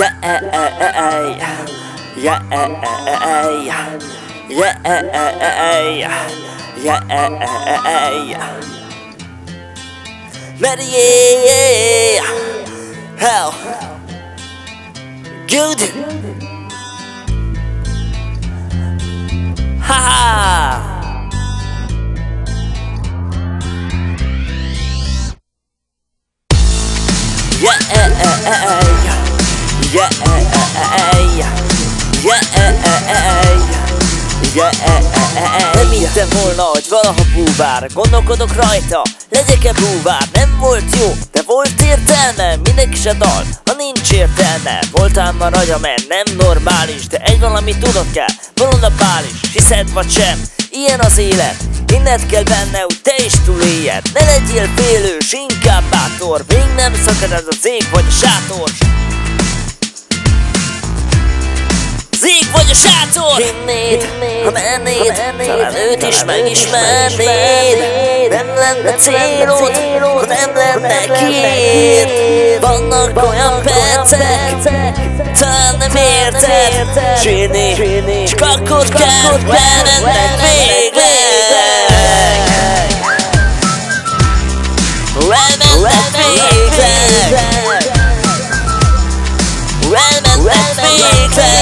Yeah, eh, eh, eh, yeah, eh, eh, eh, yeah, eh, yeah, eh, eh, eh, Medie, hell, good, haha. -ha. Yeah, yeah, eh, eh, yeah. Yeah, yeah, Nem hittem volna, hogy valaha búvár. Gondolkodok rajta, legyek-e búvár? Nem volt jó, de volt értelme. Mindenki se dal, ha nincs értelme. Voltál már agya, mert nem normális De egy valamit tudod kell, bolond a is Hiszed vagy sem, ilyen az élet. Inned kell benne, hogy te is túléljed Ne legyél félős, inkább bátor. Még nem szakad ez a cég vagy a sátor Zég vagy a sátor? Hinnéd, ha mennéd Talán őt is megismernéd. Nem lenne célod, ha nem lenne kiét. Vannak olyan percek Talán nem érted. Sírni, csak akkor kell benned végleg Elmennek végleg Elmennek végleg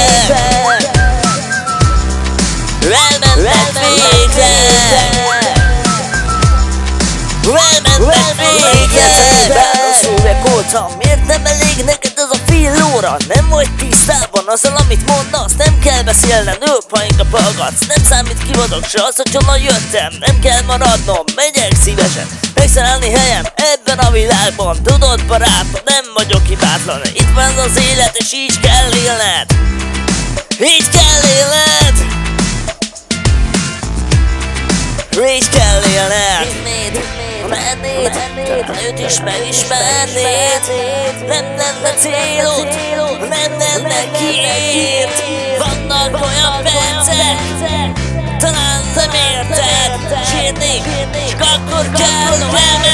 Elmennek végleg Rossz évek Miért nem elég neked az a fél óra? Nem vagy tisztában azzal, amit mondasz Nem kell beszélned, ha inkább hallgatsz Nem számít ki vagyok se az, hogy honnan jöttem Nem kell maradnom, megyek szívesen Megszállni helyem ebben a világban Tudod barátom, nem vagyok hibátlan Itt van az élet és így kell élned Így kell élned Így kell élned Mennéd, talán őt is megismernéd. Nem lenne célod, nem lenne kiért. Vannak olyan percek, talán nem érted. Sírni, csak akkor kell,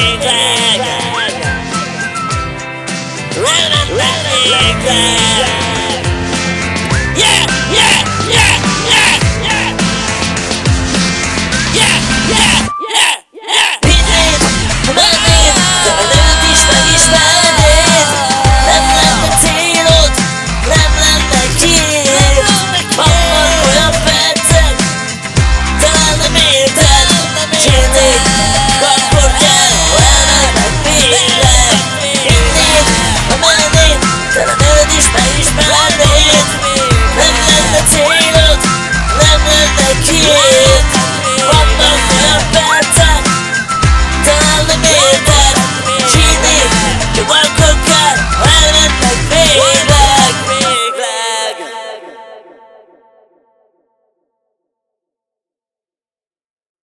Elmennek végleg Elmennek végleg